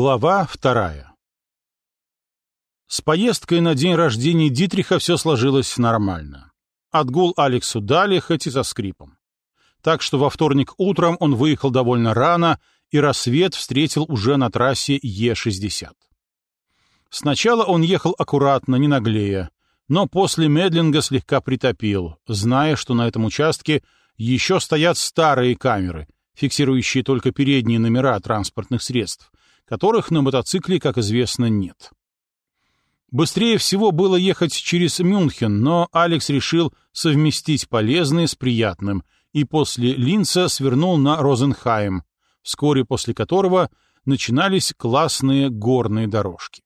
Глава вторая С поездкой на день рождения Дитриха все сложилось нормально. Отгул Алексу дали, хоть и за скрипом. Так что во вторник утром он выехал довольно рано, и рассвет встретил уже на трассе Е-60. Сначала он ехал аккуратно, не наглея, но после медлинга слегка притопил, зная, что на этом участке еще стоят старые камеры, фиксирующие только передние номера транспортных средств, которых на мотоцикле, как известно, нет. Быстрее всего было ехать через Мюнхен, но Алекс решил совместить полезное с приятным и после Линца свернул на Розенхайм, вскоре после которого начинались классные горные дорожки.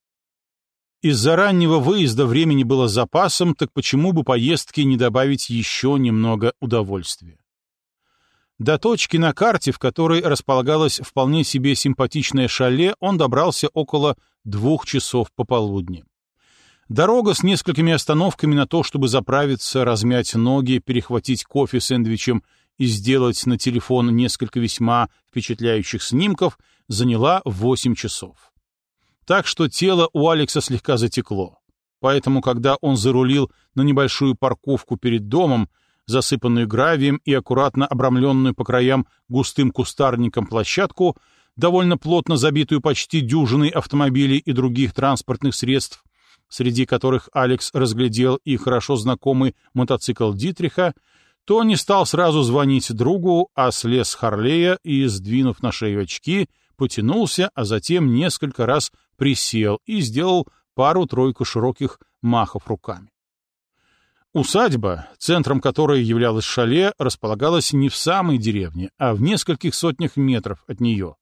Из-за раннего выезда времени было запасом, так почему бы поездке не добавить еще немного удовольствия? До точки на карте, в которой располагалось вполне себе симпатичное шале, он добрался около двух часов пополудни. Дорога с несколькими остановками на то, чтобы заправиться, размять ноги, перехватить кофе сэндвичем и сделать на телефон несколько весьма впечатляющих снимков, заняла 8 часов. Так что тело у Алекса слегка затекло. Поэтому, когда он зарулил на небольшую парковку перед домом, засыпанную гравием и аккуратно обрамленную по краям густым кустарником площадку, довольно плотно забитую почти дюжиной автомобилей и других транспортных средств, среди которых Алекс разглядел и хорошо знакомый мотоцикл Дитриха, то не стал сразу звонить другу, а слез с Харлея и, сдвинув на шею очки, потянулся, а затем несколько раз присел и сделал пару-тройку широких махов руками. Усадьба, центром которой являлась шале, располагалась не в самой деревне, а в нескольких сотнях метров от нее,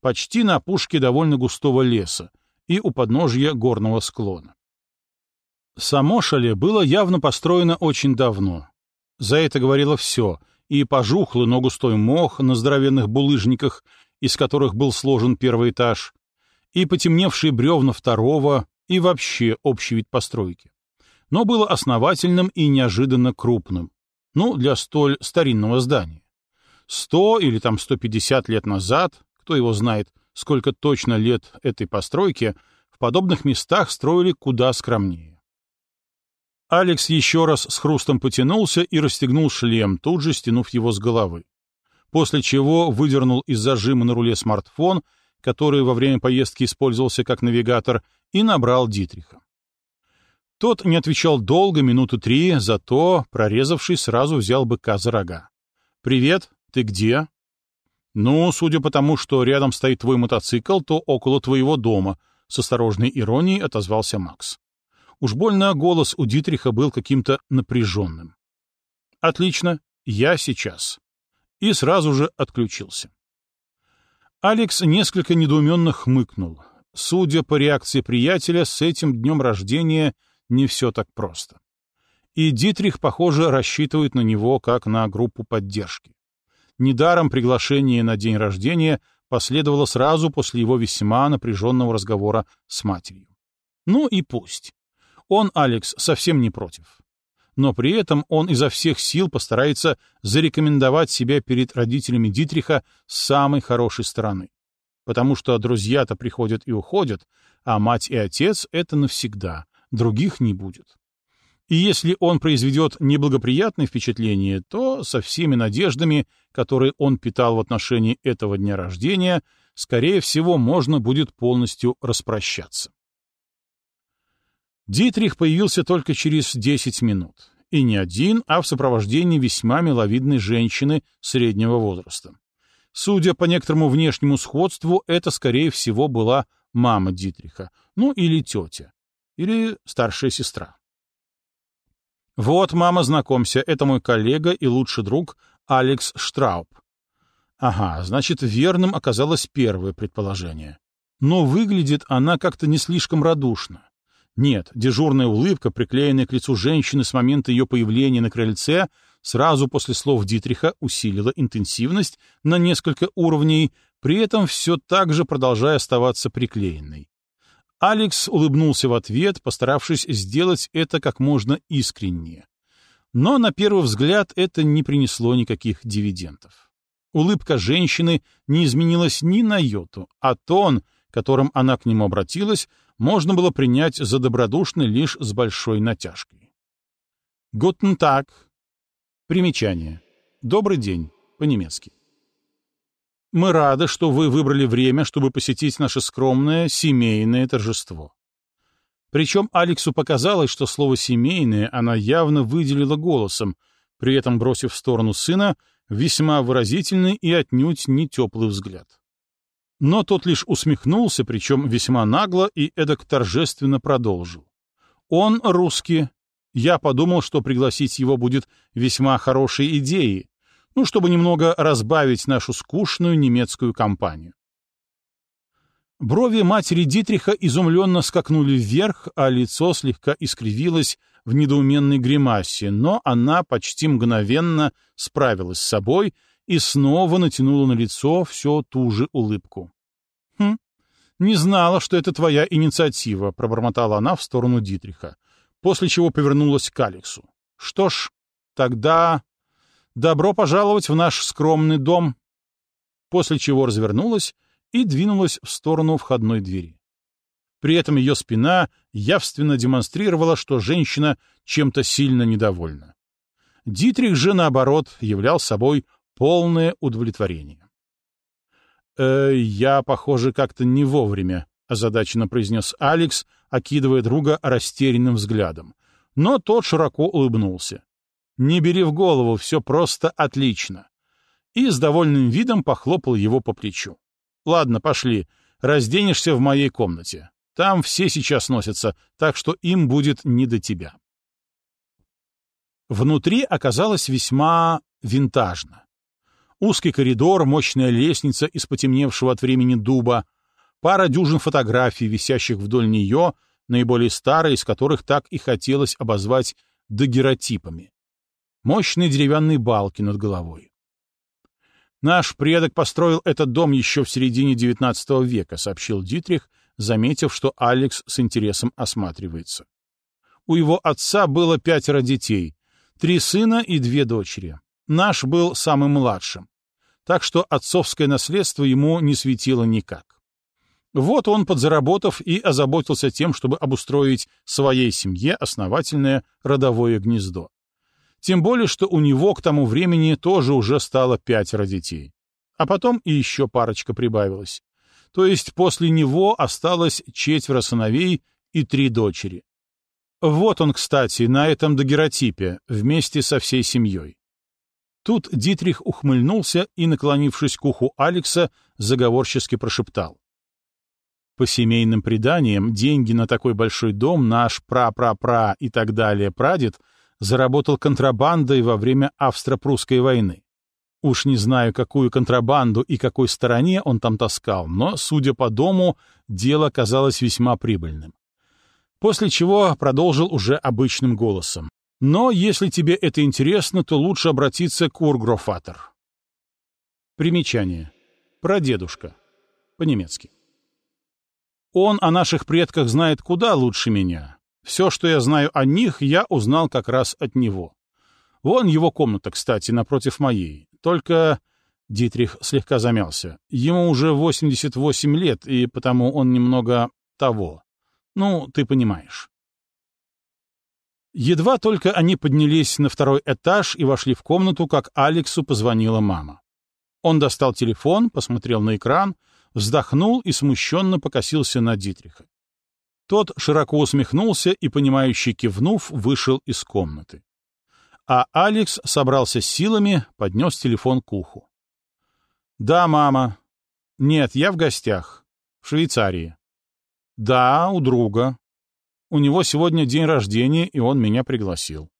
почти на опушке довольно густого леса и у подножья горного склона. Само шале было явно построено очень давно. За это говорило все, и пожухлый, но густой мох на здоровенных булыжниках, из которых был сложен первый этаж, и потемневшие бревна второго, и вообще общий вид постройки но было основательным и неожиданно крупным. Ну, для столь старинного здания. Сто или там сто пятьдесят лет назад, кто его знает, сколько точно лет этой постройки, в подобных местах строили куда скромнее. Алекс еще раз с хрустом потянулся и расстегнул шлем, тут же стянув его с головы. После чего выдернул из зажима на руле смартфон, который во время поездки использовался как навигатор, и набрал Дитриха. Тот не отвечал долго, минуту три, зато, прорезавшись, сразу взял быка за рога. «Привет, ты где?» «Ну, судя по тому, что рядом стоит твой мотоцикл, то около твоего дома», — с осторожной иронией отозвался Макс. Уж больно голос у Дитриха был каким-то напряженным. «Отлично, я сейчас». И сразу же отключился. Алекс несколько недоуменно хмыкнул. Судя по реакции приятеля, с этим днем рождения — не все так просто. И Дитрих, похоже, рассчитывает на него как на группу поддержки. Недаром приглашение на день рождения последовало сразу после его весьма напряженного разговора с матерью. Ну и пусть. Он, Алекс, совсем не против. Но при этом он изо всех сил постарается зарекомендовать себя перед родителями Дитриха с самой хорошей стороны. Потому что друзья-то приходят и уходят, а мать и отец — это навсегда, других не будет. И если он произведет неблагоприятное впечатление, то со всеми надеждами, которые он питал в отношении этого дня рождения, скорее всего, можно будет полностью распрощаться. Дитрих появился только через 10 минут. И не один, а в сопровождении весьма миловидной женщины среднего возраста. Судя по некоторому внешнему сходству, это, скорее всего, была мама Дитриха, ну или тетя или старшая сестра. Вот, мама, знакомься, это мой коллега и лучший друг Алекс Штрауб. Ага, значит, верным оказалось первое предположение. Но выглядит она как-то не слишком радушно. Нет, дежурная улыбка, приклеенная к лицу женщины с момента ее появления на крыльце, сразу после слов Дитриха усилила интенсивность на несколько уровней, при этом все так же продолжая оставаться приклеенной. Алекс улыбнулся в ответ, постаравшись сделать это как можно искреннее. Но на первый взгляд это не принесло никаких дивидендов. Улыбка женщины не изменилась ни на йоту, а тон, которым она к нему обратилась, можно было принять за добродушный лишь с большой натяжкой. «Guten Tag». Примечание. «Добрый день» по-немецки. Мы рады, что вы выбрали время, чтобы посетить наше скромное семейное торжество. Причем Алексу показалось, что слово «семейное» она явно выделила голосом, при этом бросив в сторону сына весьма выразительный и отнюдь не теплый взгляд. Но тот лишь усмехнулся, причем весьма нагло и эдак торжественно продолжил. Он русский. Я подумал, что пригласить его будет весьма хорошей идеей, ну, чтобы немного разбавить нашу скучную немецкую компанию. Брови матери Дитриха изумленно скакнули вверх, а лицо слегка искривилось в недоуменной гримасе, но она почти мгновенно справилась с собой и снова натянула на лицо все ту же улыбку. «Хм, не знала, что это твоя инициатива», — пробормотала она в сторону Дитриха, после чего повернулась к Алексу. «Что ж, тогда добро пожаловать в наш скромный дом», после чего развернулась и двинулась в сторону входной двери. При этом ее спина явственно демонстрировала, что женщина чем-то сильно недовольна. Дитрих же, наоборот, являл собой полное удовлетворение. «Э, «Я, похоже, как-то не вовремя», — озадаченно произнес Алекс, окидывая друга растерянным взглядом. Но тот широко улыбнулся. «Не бери в голову, все просто отлично». И с довольным видом похлопал его по плечу. «Ладно, пошли, разденешься в моей комнате. Там все сейчас носятся, так что им будет не до тебя. Внутри оказалось весьма винтажно. Узкий коридор, мощная лестница из потемневшего от времени дуба, пара дюжин фотографий, висящих вдоль нее, наиболее старые из которых так и хотелось обозвать дагеротипами. Мощные деревянные балки над головой. «Наш предок построил этот дом еще в середине XIX века», — сообщил Дитрих, заметив, что Алекс с интересом осматривается. У его отца было пятеро детей, три сына и две дочери. Наш был самым младшим, так что отцовское наследство ему не светило никак. Вот он, подзаработав, и озаботился тем, чтобы обустроить своей семье основательное родовое гнездо. Тем более, что у него к тому времени тоже уже стало пятеро детей. А потом и еще парочка прибавилась то есть после него осталось четверо сыновей и три дочери. Вот он, кстати, на этом дагеротипе, вместе со всей семьей. Тут Дитрих ухмыльнулся и, наклонившись к уху Алекса, заговорчески прошептал. По семейным преданиям, деньги на такой большой дом наш пра-пра-пра и так далее прадед заработал контрабандой во время Австро-Прусской войны. Уж не знаю, какую контрабанду и какой стороне он там таскал, но, судя по дому, дело казалось весьма прибыльным. После чего продолжил уже обычным голосом. Но если тебе это интересно, то лучше обратиться к Ургрофатор. Примечание. Прадедушка. По-немецки. Он о наших предках знает куда лучше меня. Все, что я знаю о них, я узнал как раз от него. Вон его комната, кстати, напротив моей. Только Дитрих слегка замялся. Ему уже 88 лет, и потому он немного того. Ну, ты понимаешь. Едва только они поднялись на второй этаж и вошли в комнату, как Алексу позвонила мама. Он достал телефон, посмотрел на экран, вздохнул и смущенно покосился на Дитриха. Тот широко усмехнулся и, понимающе кивнув, вышел из комнаты а Алекс собрался с силами, поднес телефон к уху. «Да, мама. Нет, я в гостях. В Швейцарии. Да, у друга. У него сегодня день рождения, и он меня пригласил».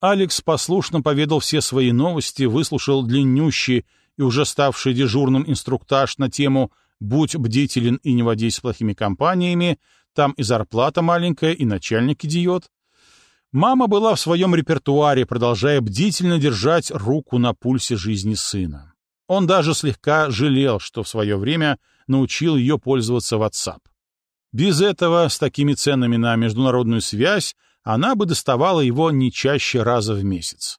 Алекс послушно поведал все свои новости, выслушал длиннющий и уже ставший дежурным инструктаж на тему «Будь бдителен и не водись с плохими компаниями», там и зарплата маленькая, и начальник идиот, Мама была в своем репертуаре, продолжая бдительно держать руку на пульсе жизни сына. Он даже слегка жалел, что в свое время научил ее пользоваться WhatsApp. Без этого, с такими ценами на международную связь, она бы доставала его не чаще раза в месяц.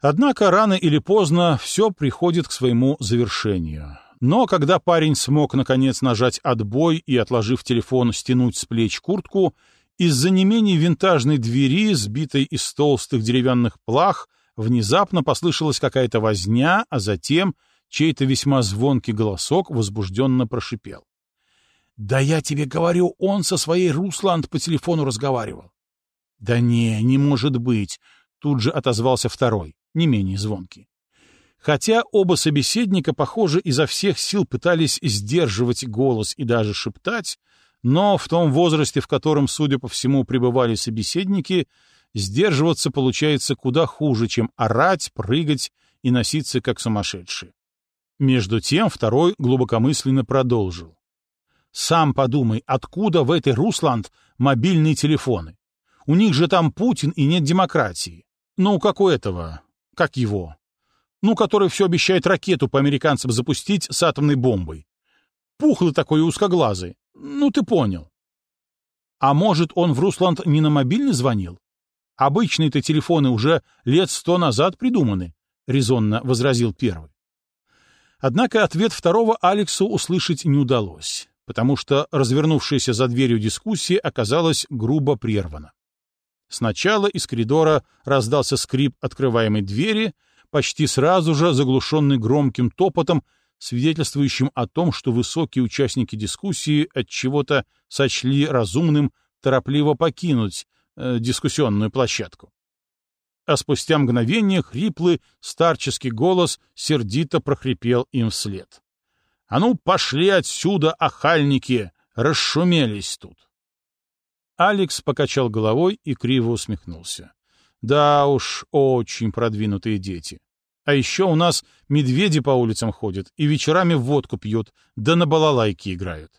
Однако рано или поздно все приходит к своему завершению. Но когда парень смог, наконец, нажать «отбой» и, отложив телефон, стянуть с плеч куртку, из-за не менее винтажной двери, сбитой из толстых деревянных плах, внезапно послышалась какая-то возня, а затем чей-то весьма звонкий голосок возбужденно прошипел. «Да я тебе говорю, он со своей Русланд по телефону разговаривал». «Да не, не может быть», — тут же отозвался второй, не менее звонкий. Хотя оба собеседника, похоже, изо всех сил пытались сдерживать голос и даже шептать, но в том возрасте, в котором, судя по всему, пребывали собеседники, сдерживаться получается куда хуже, чем орать, прыгать и носиться как сумасшедшие. Между тем второй глубокомысленно продолжил. «Сам подумай, откуда в этой Русланд мобильные телефоны? У них же там Путин и нет демократии. Ну, как у этого, как его, ну, который все обещает ракету по американцам запустить с атомной бомбой. Пухлый такой и узкоглазый. Ну, ты понял. А может, он в Русланд не на мобильный звонил? Обычные-то телефоны уже лет сто назад придуманы, — резонно возразил первый. Однако ответ второго Алексу услышать не удалось, потому что развернувшаяся за дверью дискуссия оказалась грубо прервана. Сначала из коридора раздался скрип открываемой двери, почти сразу же заглушенный громким топотом, свидетельствующим о том, что высокие участники дискуссии от чего-то сочли разумным торопливо покинуть э, дискуссионную площадку. А спустя мгновение хриплый старческий голос сердито прохрипел им вслед. «А ну, пошли отсюда, охальники! Расшумелись тут!» Алекс покачал головой и криво усмехнулся. Да уж, очень продвинутые дети. А еще у нас медведи по улицам ходят и вечерами водку пьют, да на балалайке играют.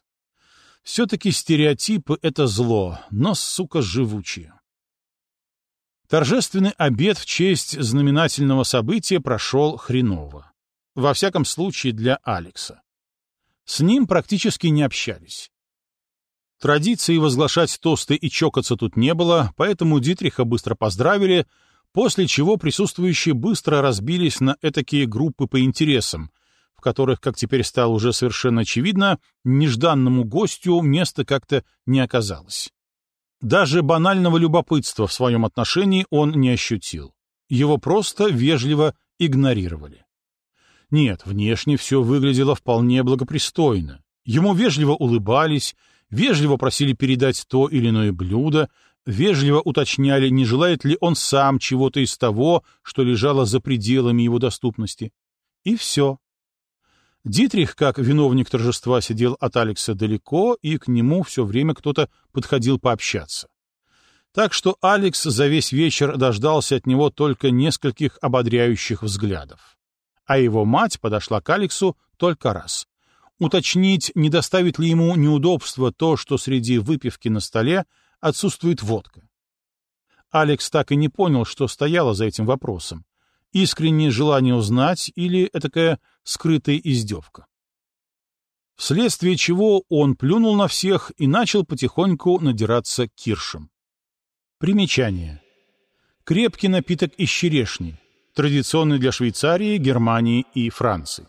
Все-таки стереотипы — это зло, но, сука, живучие. Торжественный обед в честь знаменательного события прошел хреново. Во всяком случае, для Алекса. С ним практически не общались. Традиции возглашать тосты и чокаться тут не было, поэтому Дитриха быстро поздравили, после чего присутствующие быстро разбились на этакие группы по интересам, в которых, как теперь стало уже совершенно очевидно, нежданному гостю места как-то не оказалось. Даже банального любопытства в своем отношении он не ощутил. Его просто вежливо игнорировали. Нет, внешне все выглядело вполне благопристойно. Ему вежливо улыбались, вежливо просили передать то или иное блюдо, вежливо уточняли, не желает ли он сам чего-то из того, что лежало за пределами его доступности. И все. Дитрих, как виновник торжества, сидел от Алекса далеко, и к нему все время кто-то подходил пообщаться. Так что Алекс за весь вечер дождался от него только нескольких ободряющих взглядов. А его мать подошла к Алексу только раз уточнить, не доставит ли ему неудобства то, что среди выпивки на столе отсутствует водка. Алекс так и не понял, что стояло за этим вопросом. Искреннее желание узнать или этакая скрытая издевка. Вследствие чего он плюнул на всех и начал потихоньку надираться киршем. Примечание. Крепкий напиток из черешни, традиционный для Швейцарии, Германии и Франции.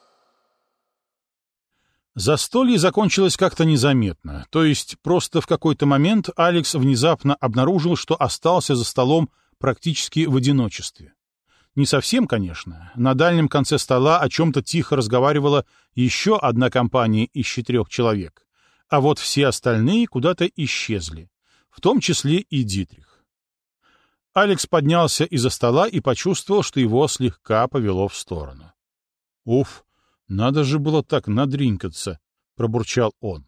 Застолье закончилось как-то незаметно, то есть просто в какой-то момент Алекс внезапно обнаружил, что остался за столом практически в одиночестве. Не совсем, конечно. На дальнем конце стола о чем-то тихо разговаривала еще одна компания из четырех человек, а вот все остальные куда-то исчезли, в том числе и Дитрих. Алекс поднялся из-за стола и почувствовал, что его слегка повело в сторону. Уф, «Надо же было так надринкаться», — пробурчал он.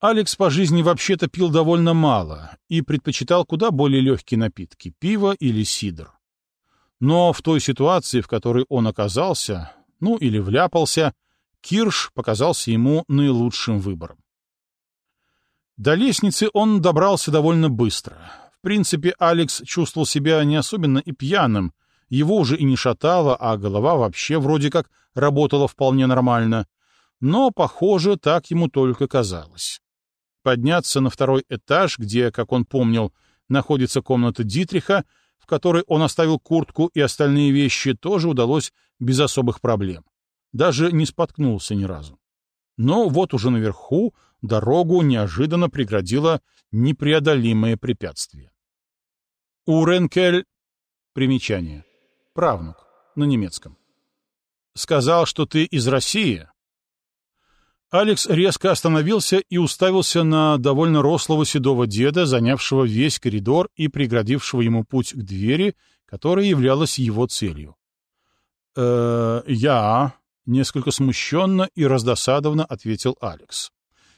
Алекс по жизни вообще-то пил довольно мало и предпочитал куда более легкие напитки — пиво или сидр. Но в той ситуации, в которой он оказался, ну или вляпался, Кирш показался ему наилучшим выбором. До лестницы он добрался довольно быстро. В принципе, Алекс чувствовал себя не особенно и пьяным, его уже и не шатало, а голова вообще вроде как работала вполне нормально. Но, похоже, так ему только казалось. Подняться на второй этаж, где, как он помнил, находится комната Дитриха, в которой он оставил куртку и остальные вещи, тоже удалось без особых проблем. Даже не споткнулся ни разу. Но вот уже наверху дорогу неожиданно преградило непреодолимое препятствие. Уренкель... Примечание. Правнук. На немецком. Сказал, что ты из России? Алекс резко остановился и уставился на довольно рослого седого деда, занявшего весь коридор и преградившего ему путь к двери, которая являлась его целью. «Э, «Я...» — несколько смущенно и раздосадованно ответил Алекс.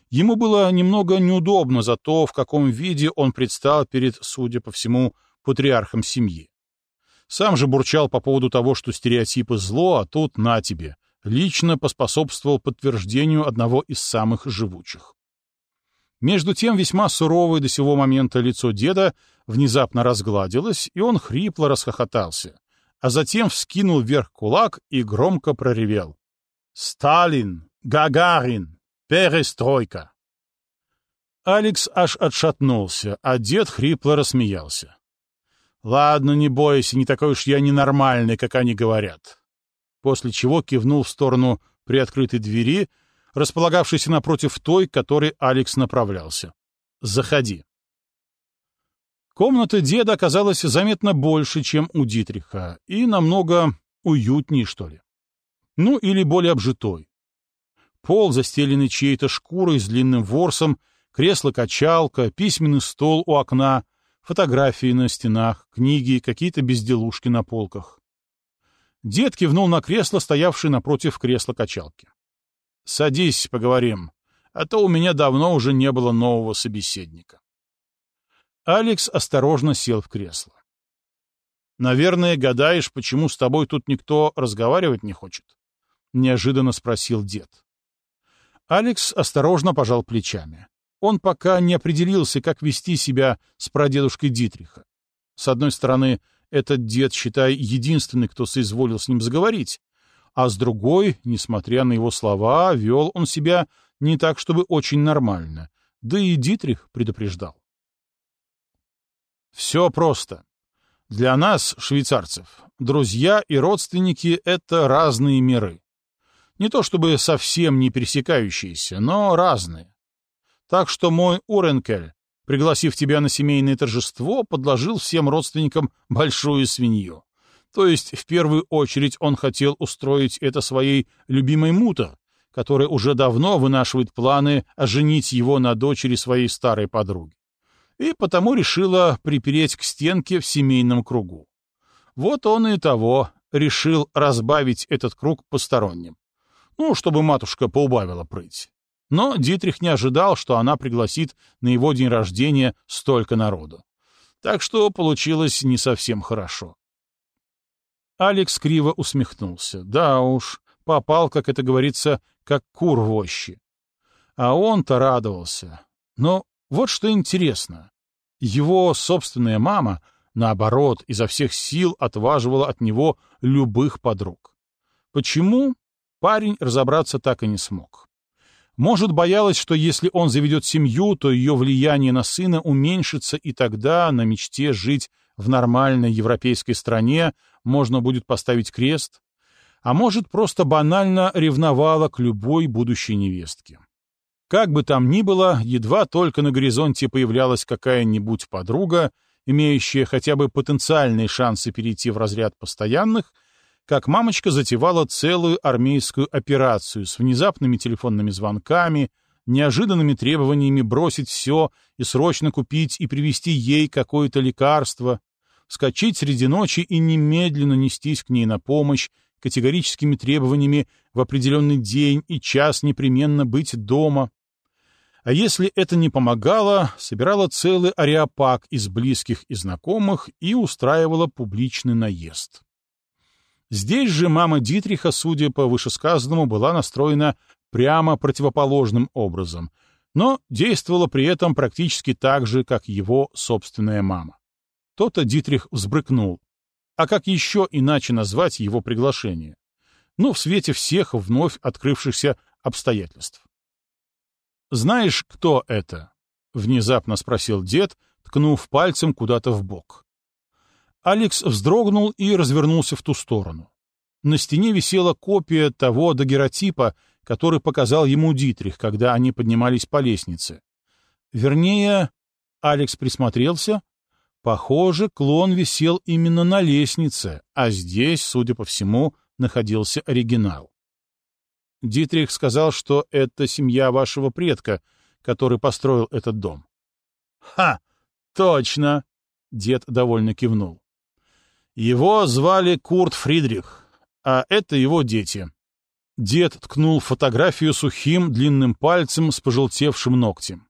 Ему было немного неудобно за то, в каком виде он предстал перед, судя по всему, патриархом семьи. Сам же бурчал по поводу того, что стереотипы зло, а тут на тебе. Лично поспособствовал подтверждению одного из самых живучих. Между тем весьма суровое до сего момента лицо деда внезапно разгладилось, и он хрипло расхохотался, а затем вскинул вверх кулак и громко проревел. «Сталин! Гагарин! Перестройка!» Алекс аж отшатнулся, а дед хрипло рассмеялся. «Ладно, не бойся, не такой уж я ненормальный, как они говорят». После чего кивнул в сторону приоткрытой двери, располагавшейся напротив той, к которой Алекс направлялся. «Заходи». Комната деда оказалась заметно больше, чем у Дитриха, и намного уютнее, что ли. Ну, или более обжитой. Пол, застеленный чьей-то шкурой с длинным ворсом, кресло-качалка, письменный стол у окна, фотографии на стенах, книги, какие-то безделушки на полках. Дед кивнул на кресло, стоявшее напротив кресла-качалки. — Садись, поговорим, а то у меня давно уже не было нового собеседника. Алекс осторожно сел в кресло. — Наверное, гадаешь, почему с тобой тут никто разговаривать не хочет? — неожиданно спросил дед. Алекс осторожно пожал плечами он пока не определился, как вести себя с прадедушкой Дитриха. С одной стороны, этот дед, считай, единственный, кто соизволил с ним заговорить, а с другой, несмотря на его слова, вел он себя не так, чтобы очень нормально, да и Дитрих предупреждал. Все просто. Для нас, швейцарцев, друзья и родственники — это разные миры. Не то чтобы совсем не пересекающиеся, но разные. Так что мой Уренкель, пригласив тебя на семейное торжество, подложил всем родственникам большую свинью. То есть, в первую очередь, он хотел устроить это своей любимой мутор, которая уже давно вынашивает планы оженить его на дочери своей старой подруги. И потому решила припереть к стенке в семейном кругу. Вот он и того решил разбавить этот круг посторонним. Ну, чтобы матушка поубавила прыть. Но Дитрих не ожидал, что она пригласит на его день рождения столько народу. Так что получилось не совсем хорошо. Алекс криво усмехнулся. Да уж, попал, как это говорится, как кур в ощи. А он-то радовался. Но вот что интересно. Его собственная мама, наоборот, изо всех сил отваживала от него любых подруг. Почему? Парень разобраться так и не смог. Может, боялась, что если он заведет семью, то ее влияние на сына уменьшится, и тогда на мечте жить в нормальной европейской стране можно будет поставить крест. А может, просто банально ревновала к любой будущей невестке. Как бы там ни было, едва только на горизонте появлялась какая-нибудь подруга, имеющая хотя бы потенциальные шансы перейти в разряд постоянных — как мамочка затевала целую армейскую операцию с внезапными телефонными звонками, неожиданными требованиями бросить все и срочно купить и привезти ей какое-то лекарство, вскочить среди ночи и немедленно нестись к ней на помощь, категорическими требованиями в определенный день и час непременно быть дома. А если это не помогало, собирала целый ареопаг из близких и знакомых и устраивала публичный наезд. Здесь же мама Дитриха, судя по вышесказанному, была настроена прямо противоположным образом, но действовала при этом практически так же, как его собственная мама. То-то Дитрих взбрыкнул. А как еще иначе назвать его приглашение? Ну, в свете всех вновь открывшихся обстоятельств. «Знаешь, кто это?» — внезапно спросил дед, ткнув пальцем куда-то в бок. Алекс вздрогнул и развернулся в ту сторону. На стене висела копия того дагеротипа, который показал ему Дитрих, когда они поднимались по лестнице. Вернее, Алекс присмотрелся. Похоже, клон висел именно на лестнице, а здесь, судя по всему, находился оригинал. Дитрих сказал, что это семья вашего предка, который построил этот дом. «Ха! Точно!» — дед довольно кивнул. «Его звали Курт Фридрих, а это его дети». Дед ткнул фотографию сухим длинным пальцем с пожелтевшим ногтем.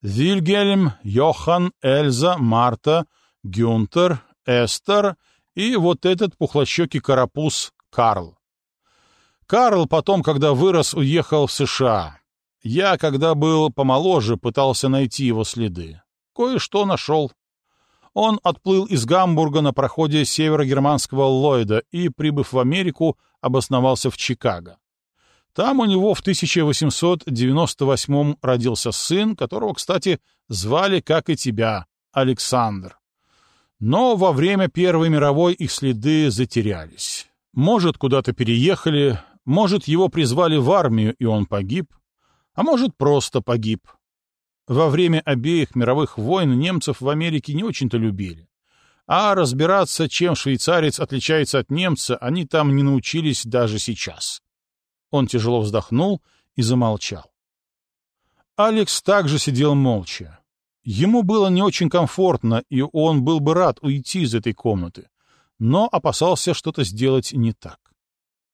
Вильгельм, Йохан, Эльза, Марта, Гюнтер, Эстер и вот этот пухлощекий карапуз Карл. Карл потом, когда вырос, уехал в США. Я, когда был помоложе, пытался найти его следы. Кое-что нашел. Он отплыл из Гамбурга на проходе северогерманского Ллойда и, прибыв в Америку, обосновался в Чикаго. Там у него в 1898 родился сын, которого, кстати, звали, как и тебя, Александр. Но во время Первой мировой их следы затерялись. Может, куда-то переехали, может, его призвали в армию, и он погиб, а может, просто погиб. Во время обеих мировых войн немцев в Америке не очень-то любили. А разбираться, чем швейцарец отличается от немца, они там не научились даже сейчас. Он тяжело вздохнул и замолчал. Алекс также сидел молча. Ему было не очень комфортно, и он был бы рад уйти из этой комнаты, но опасался что-то сделать не так.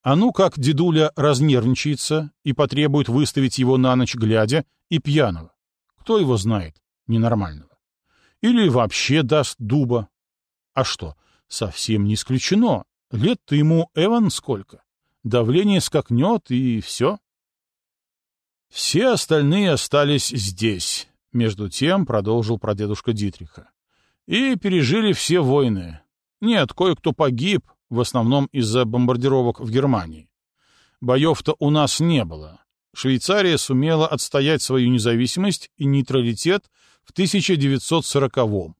А ну как дедуля разнервничается и потребует выставить его на ночь глядя и пьяного. Кто его знает, ненормального. Или вообще даст дуба. А что, совсем не исключено. Лет-то ему Эван сколько? давление скакнет, и все. Все остальные остались здесь, между тем продолжил прадедушка Дитриха. И пережили все войны. Нет, кое-кто погиб, в основном из-за бомбардировок в Германии. Боев-то у нас не было. Швейцария сумела отстоять свою независимость и нейтралитет в 1940-м.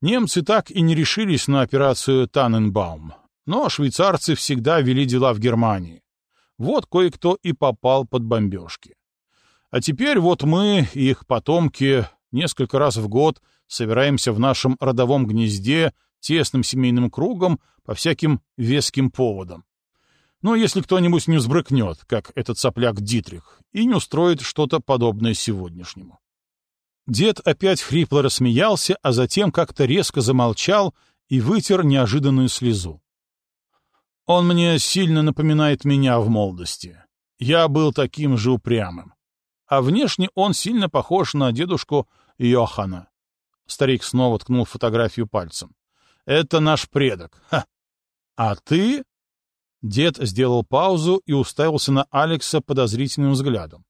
Немцы так и не решились на операцию Танненбаум, но швейцарцы всегда вели дела в Германии. Вот кое-кто и попал под бомбежки. А теперь вот мы, их потомки, несколько раз в год собираемся в нашем родовом гнезде тесным семейным кругом по всяким веским поводам. Но если кто-нибудь не взбрыкнет, как этот сопляк Дитрих, и не устроит что-то подобное сегодняшнему. Дед опять хрипло рассмеялся, а затем как-то резко замолчал и вытер неожиданную слезу. Он мне сильно напоминает меня в молодости. Я был таким же упрямым. А внешне он сильно похож на дедушку Йохана. Старик снова ткнул фотографию пальцем. Это наш предок. Ха. А ты? Дед сделал паузу и уставился на Алекса подозрительным взглядом.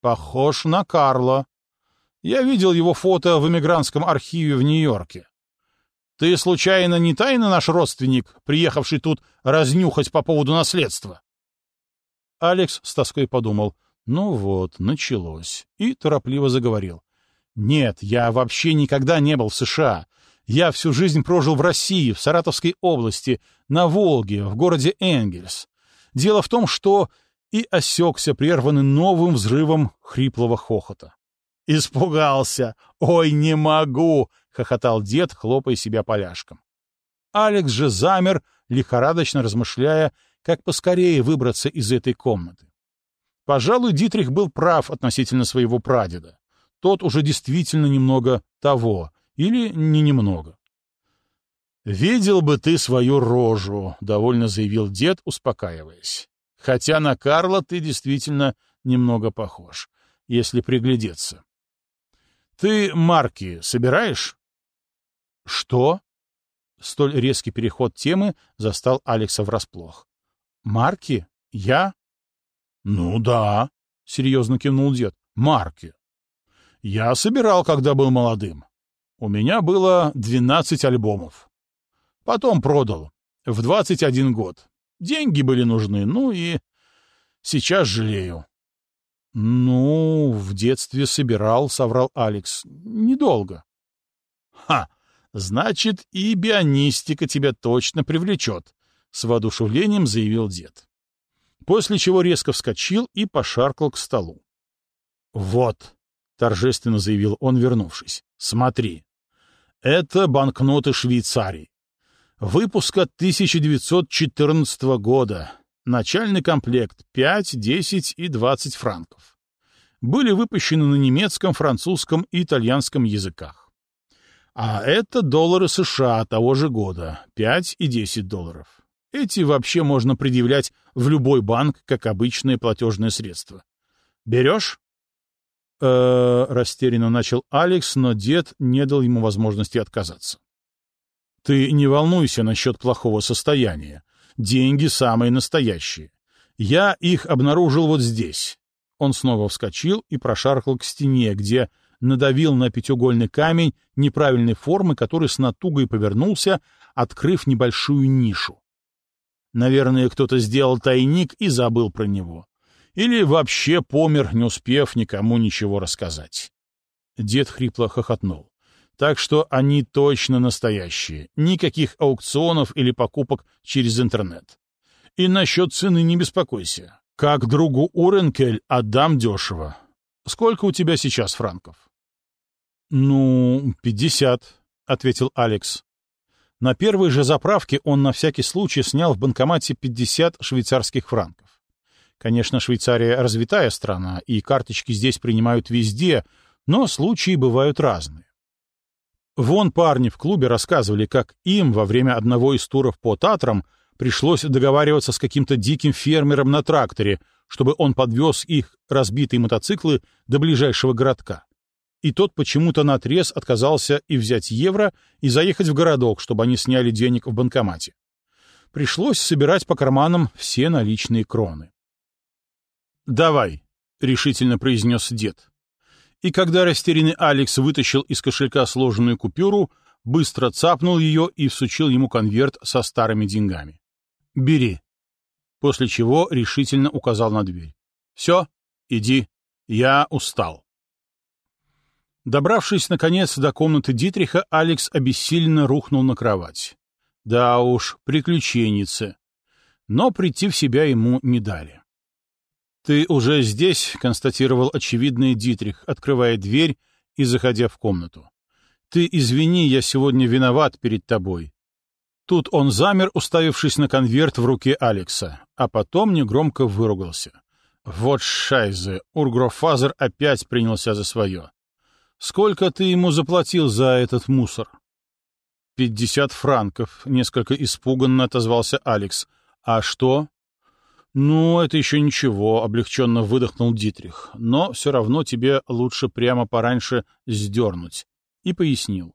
Похож на Карла. Я видел его фото в эмигрантском архиве в Нью-Йорке. Ты, случайно, не тайно наш родственник, приехавший тут разнюхать по поводу наследства?» Алекс с тоской подумал. «Ну вот, началось». И торопливо заговорил. «Нет, я вообще никогда не был в США. Я всю жизнь прожил в России, в Саратовской области, на Волге, в городе Энгельс. Дело в том, что...» И осекся, прерванный новым взрывом хриплого хохота. «Испугался! Ой, не могу! — хохотал дед, хлопая себя поляшком. Алекс же замер, лихорадочно размышляя, как поскорее выбраться из этой комнаты. Пожалуй, Дитрих был прав относительно своего прадеда. Тот уже действительно немного того, или не немного. «Видел бы ты свою рожу», — довольно заявил дед, успокаиваясь. «Хотя на Карла ты действительно немного похож, если приглядеться. Ты марки собираешь?» «Что?» Столь резкий переход темы застал Алекса врасплох. «Марки? Я?» «Ну да», — серьезно кивнул дед. «Марки. Я собирал, когда был молодым. У меня было двенадцать альбомов. Потом продал. В двадцать один год. Деньги были нужны, ну и... Сейчас жалею». «Ну, в детстве собирал», — соврал Алекс. «Недолго». «Ха! Значит, и бионистика тебя точно привлечет, с воодушевлением заявил дед. После чего резко вскочил и пошаркал к столу. «Вот», — торжественно заявил он, вернувшись, — «смотри. Это банкноты Швейцарии. Выпуска 1914 года. Начальный комплект 5, 10 и 20 франков. Были выпущены на немецком, французском и итальянском языках. А это доллары США того же года, 5 и 10 долларов. Эти вообще можно предъявлять в любой банк, как обычное платежное средство. Берешь? Э растерянно начал Алекс, но дед не дал ему возможности отказаться. Ты не волнуйся насчет плохого состояния. Деньги самые настоящие. Я их обнаружил вот здесь. Он снова вскочил и прошаркал к стене, где надавил на пятиугольный камень неправильной формы, который с натугой повернулся, открыв небольшую нишу. Наверное, кто-то сделал тайник и забыл про него. Или вообще помер, не успев никому ничего рассказать. Дед хрипло хохотнул. Так что они точно настоящие. Никаких аукционов или покупок через интернет. И насчет цены не беспокойся. Как другу Уренкель отдам дешево. Сколько у тебя сейчас франков? «Ну, пятьдесят», — ответил Алекс. На первой же заправке он на всякий случай снял в банкомате 50 швейцарских франков. Конечно, Швейцария развитая страна, и карточки здесь принимают везде, но случаи бывают разные. Вон парни в клубе рассказывали, как им во время одного из туров по Татрам пришлось договариваться с каким-то диким фермером на тракторе, чтобы он подвез их разбитые мотоциклы до ближайшего городка и тот почему-то наотрез отказался и взять евро, и заехать в городок, чтобы они сняли денег в банкомате. Пришлось собирать по карманам все наличные кроны. «Давай», — решительно произнес дед. И когда растерянный Алекс вытащил из кошелька сложенную купюру, быстро цапнул ее и всучил ему конверт со старыми деньгами. «Бери». После чего решительно указал на дверь. «Все, иди, я устал». Добравшись, наконец, до комнаты Дитриха, Алекс обессиленно рухнул на кровать. Да уж, приключенницы. Но прийти в себя ему не дали. «Ты уже здесь», — констатировал очевидный Дитрих, открывая дверь и заходя в комнату. «Ты извини, я сегодня виноват перед тобой». Тут он замер, уставившись на конверт в руке Алекса, а потом негромко выругался. «Вот шайзе, Ургрофазер опять принялся за свое. Сколько ты ему заплатил за этот мусор? Пятьдесят франков, несколько испуганно отозвался Алекс. А что? Ну, это еще ничего, облегченно выдохнул Дитрих. Но все равно тебе лучше прямо пораньше сдернуть. И пояснил.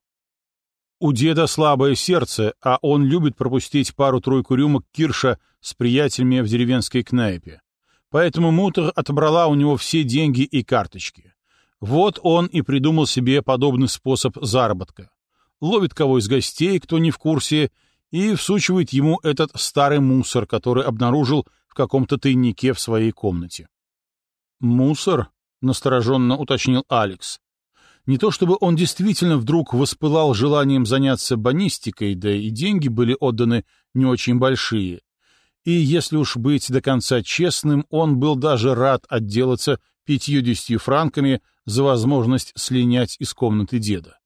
У деда слабое сердце, а он любит пропустить пару-тройку рюмок кирша с приятелями в деревенской кнайпе. Поэтому Мутер отобрала у него все деньги и карточки. Вот он и придумал себе подобный способ заработка. Ловит кого из гостей, кто не в курсе, и всучивает ему этот старый мусор, который обнаружил в каком-то тайнике в своей комнате. «Мусор?» — настороженно уточнил Алекс. Не то чтобы он действительно вдруг воспылал желанием заняться банистикой, да и деньги были отданы не очень большие. И если уж быть до конца честным, он был даже рад отделаться пятьюдесятью франками за возможность слинять из комнаты деда.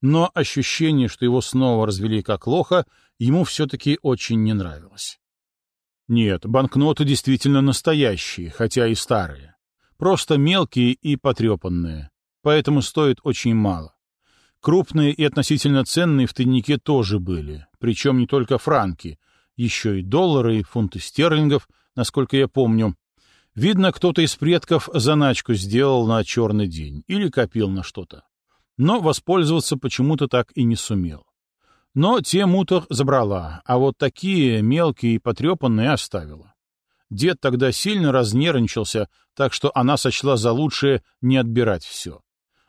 Но ощущение, что его снова развели как лоха, ему все-таки очень не нравилось. Нет, банкноты действительно настоящие, хотя и старые. Просто мелкие и потрепанные, поэтому стоят очень мало. Крупные и относительно ценные в тайнике тоже были, причем не только франки, еще и доллары, и фунты стерлингов, насколько я помню, Видно, кто-то из предков заначку сделал на черный день или копил на что-то. Но воспользоваться почему-то так и не сумел. Но те мутор забрала, а вот такие мелкие и потрепанные оставила. Дед тогда сильно разнервничался, так что она сочла за лучшее не отбирать все.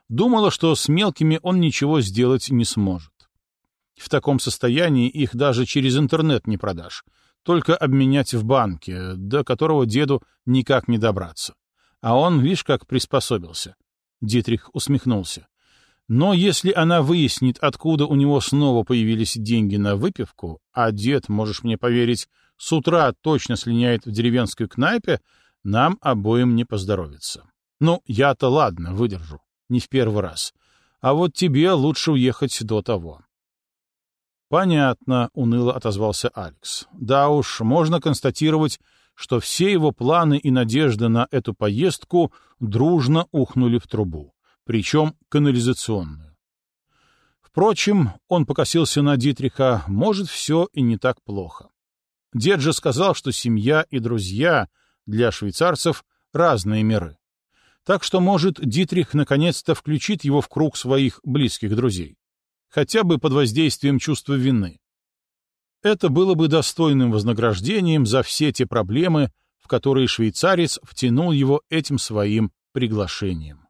Думала, что с мелкими он ничего сделать не сможет. В таком состоянии их даже через интернет не продашь, только обменять в банке, до которого деду никак не добраться. А он, видишь, как приспособился. Дитрих усмехнулся. Но если она выяснит, откуда у него снова появились деньги на выпивку, а дед, можешь мне поверить, с утра точно слиняет в деревенской кнайпе, нам обоим не поздоровится. Ну, я-то ладно, выдержу, не в первый раз. А вот тебе лучше уехать до того. Понятно, уныло отозвался Алекс. Да уж, можно констатировать, что все его планы и надежды на эту поездку дружно ухнули в трубу, причем канализационную. Впрочем, он покосился на Дитриха, может, все и не так плохо. Дед же сказал, что семья и друзья для швейцарцев разные миры. Так что, может, Дитрих наконец-то включит его в круг своих близких друзей. Хотя бы под воздействием чувства вины. Это было бы достойным вознаграждением за все те проблемы, в которые швейцарец втянул его этим своим приглашением.